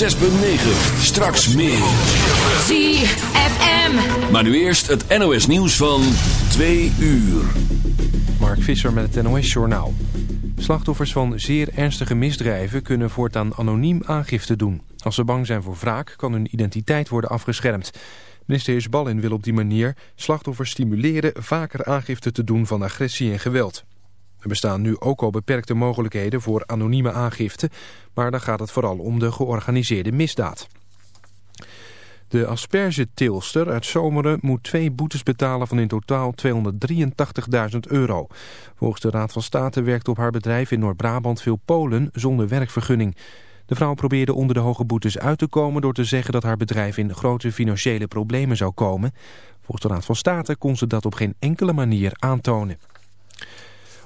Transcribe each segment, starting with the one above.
106.9. Straks meer. ZFM. Maar nu eerst het NOS nieuws van 2 uur. Mark Visser met het NOS-journaal. Slachtoffers van zeer ernstige misdrijven kunnen voortaan anoniem aangifte doen. Als ze bang zijn voor wraak kan hun identiteit worden afgeschermd. Minister Heersbalin wil op die manier slachtoffers stimuleren vaker aangifte te doen van agressie en geweld. Er bestaan nu ook al beperkte mogelijkheden voor anonieme aangifte, maar dan gaat het vooral om de georganiseerde misdaad. De aspergeteelster uit Zomeren moet twee boetes betalen van in totaal 283.000 euro. Volgens de Raad van State werkt op haar bedrijf in Noord-Brabant veel Polen zonder werkvergunning. De vrouw probeerde onder de hoge boetes uit te komen door te zeggen dat haar bedrijf in grote financiële problemen zou komen. Volgens de Raad van State kon ze dat op geen enkele manier aantonen.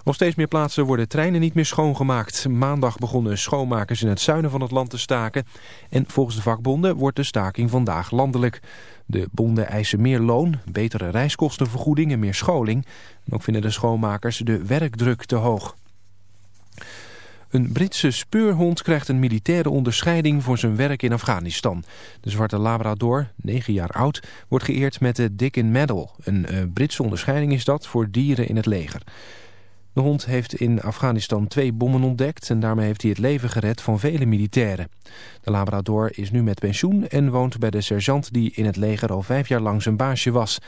Op steeds meer plaatsen worden treinen niet meer schoongemaakt. Maandag begonnen schoonmakers in het zuiden van het land te staken. En volgens de vakbonden wordt de staking vandaag landelijk. De bonden eisen meer loon, betere reiskostenvergoeding en meer scholing. Ook vinden de schoonmakers de werkdruk te hoog. Een Britse speurhond krijgt een militaire onderscheiding voor zijn werk in Afghanistan. De zwarte Labrador, 9 jaar oud, wordt geëerd met de Dickin Medal. Een uh, Britse onderscheiding is dat voor dieren in het leger. De hond heeft in Afghanistan twee bommen ontdekt en daarmee heeft hij het leven gered van vele militairen. De Labrador is nu met pensioen en woont bij de sergeant die in het leger al vijf jaar lang zijn baasje was.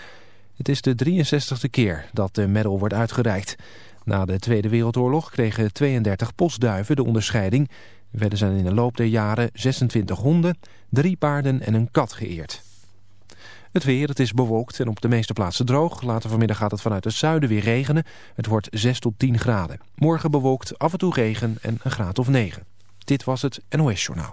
Het is de 63ste keer dat de medal wordt uitgereikt. Na de Tweede Wereldoorlog kregen 32 postduiven de onderscheiding. Verder zijn in de loop der jaren 26 honden, drie paarden en een kat geëerd. Het weer, het is bewolkt en op de meeste plaatsen droog. Later vanmiddag gaat het vanuit het zuiden weer regenen. Het wordt 6 tot 10 graden. Morgen bewolkt, af en toe regen en een graad of 9. Dit was het NOS Journaal.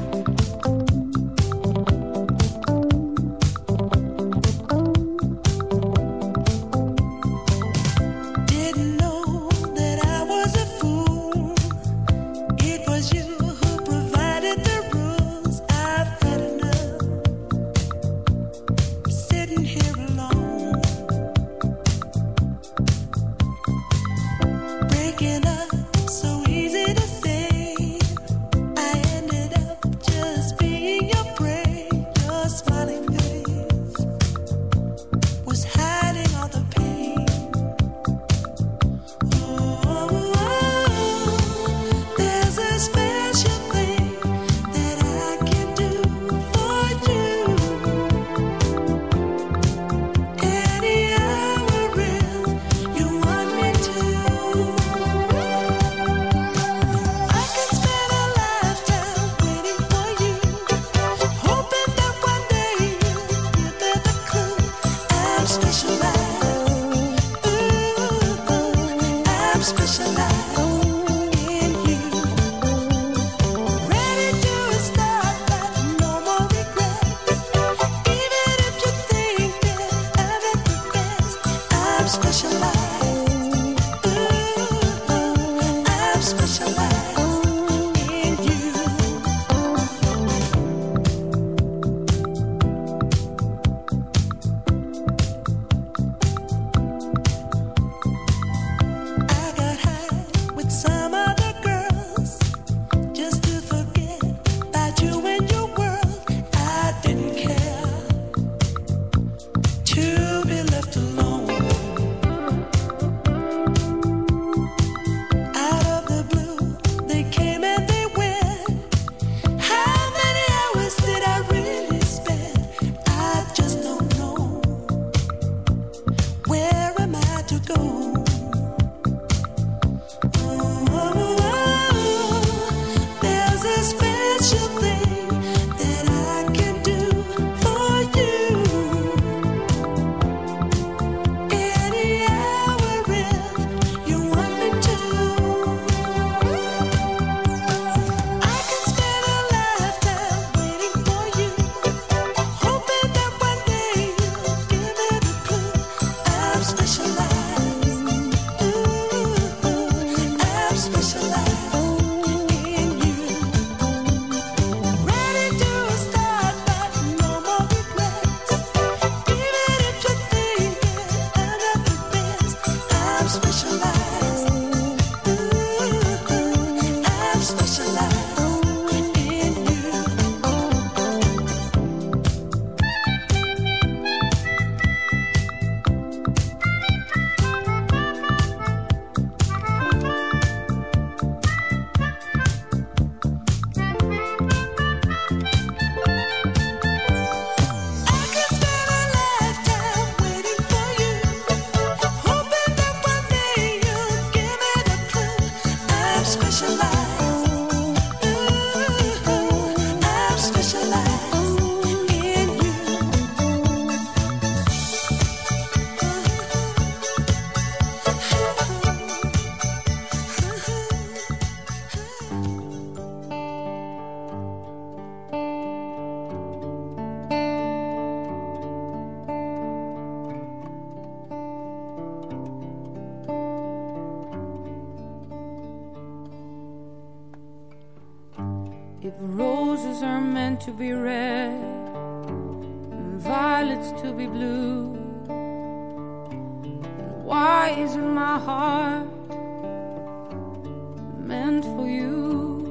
for you.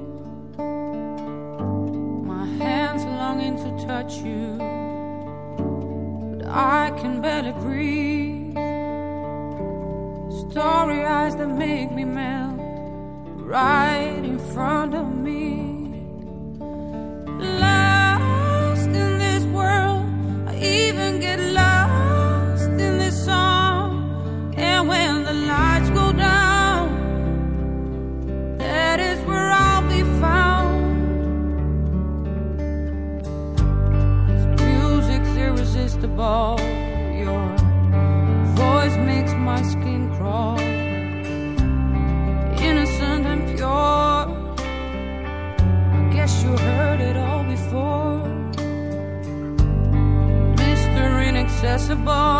My hands longing to touch you, but I can barely breathe. Story eyes that make me melt right in front of me. boy.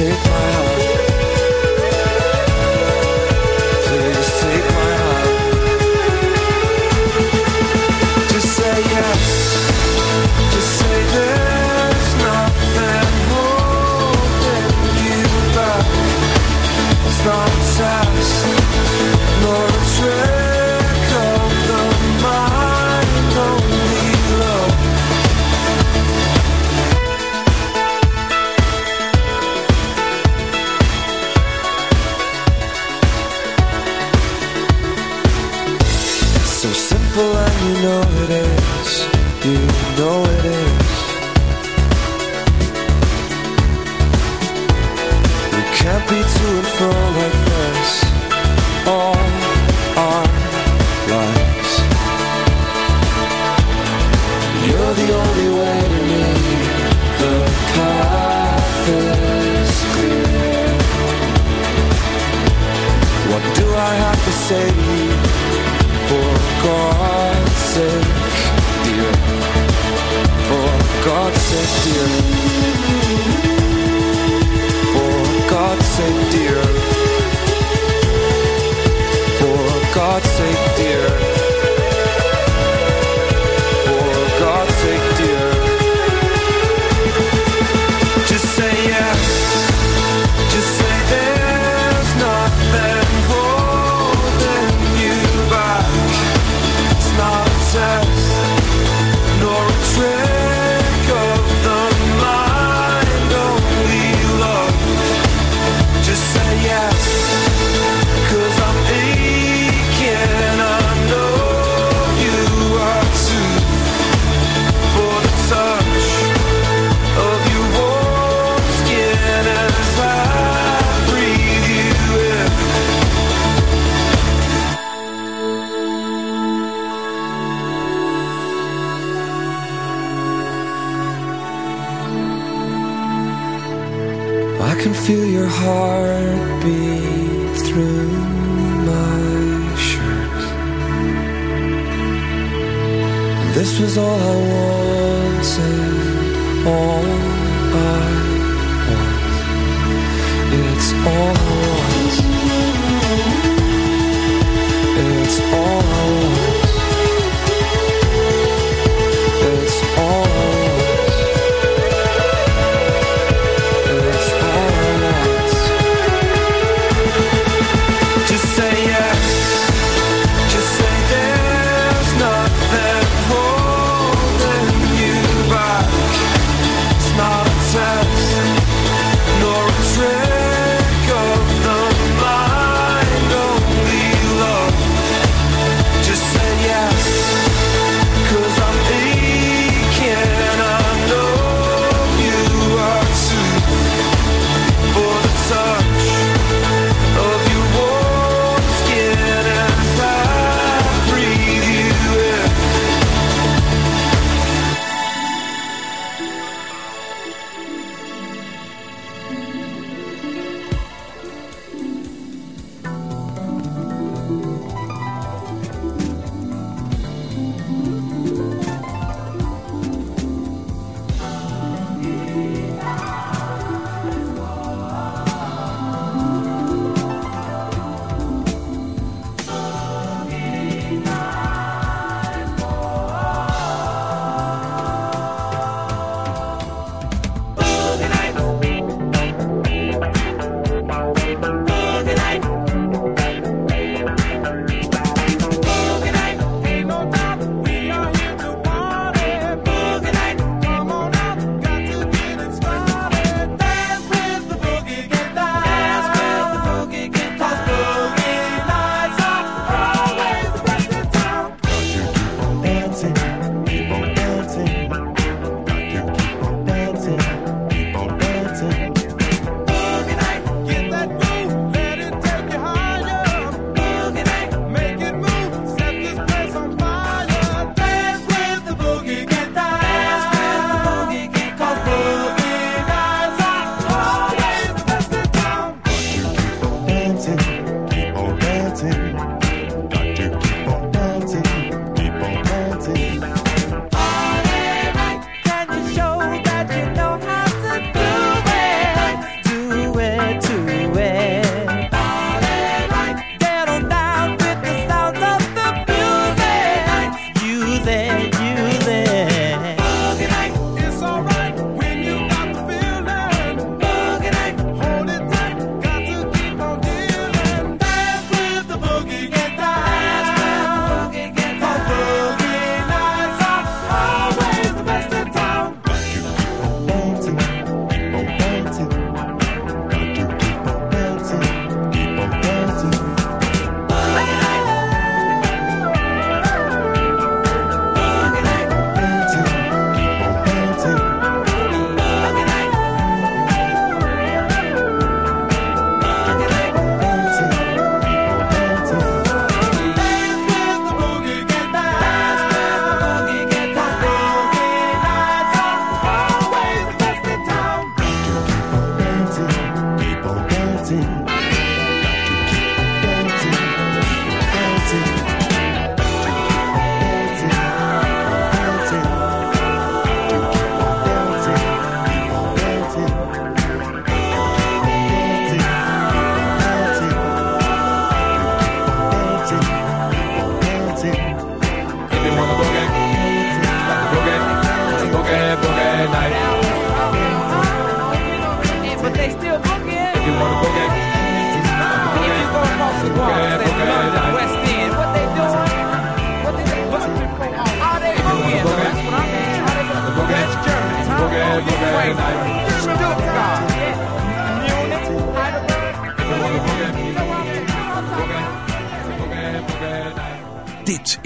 Take my heart. caught heart.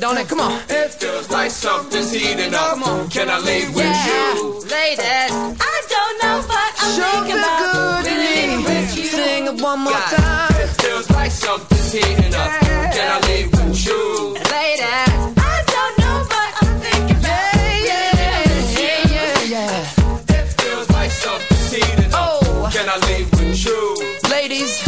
you. feels good, don't it? Come on. It feels like something's heating up. Come on. Can I leave with Yeah, you? ladies. I don't know, but I'm Sure thinking feel about good to really me. with you. Sing it one more God. time. It feels like something's heating up. Can I leave with you? Ladies. I don't know, but I'm thinking about Yeah, yeah, yeah, yeah, yeah. It feels like something's heating up. Oh. Can I leave with you? Ladies.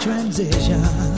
transition.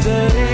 stay.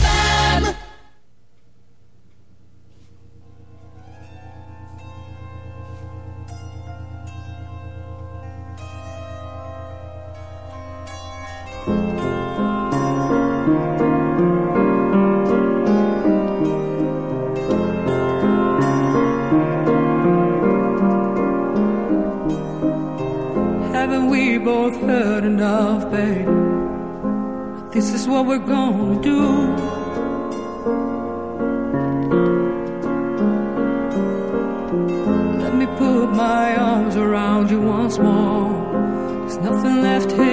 left here.